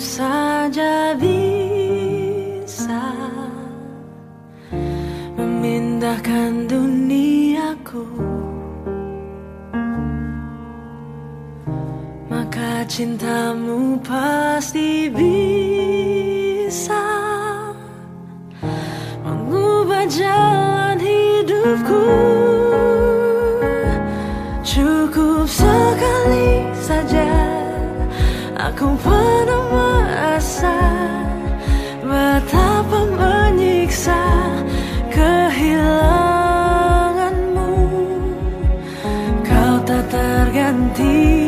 Saja bisa Memindahkan duniaku. Maka cintamu pasti bisa Mengubah jalan hidupku. Cukup sekali saja Aku pernah 题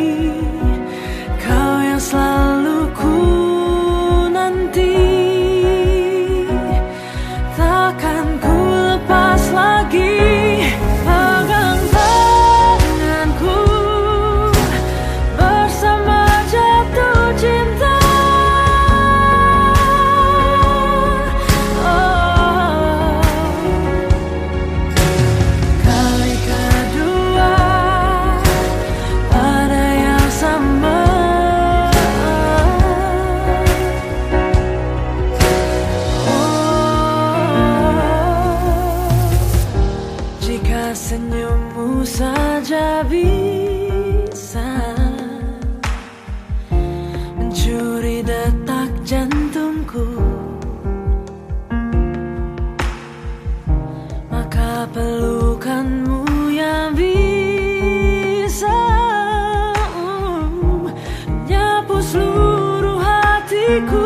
bisa Mencuri detak jantungku. Maka pelukanmu yang bisa uh, Nyapu seluruh hatiku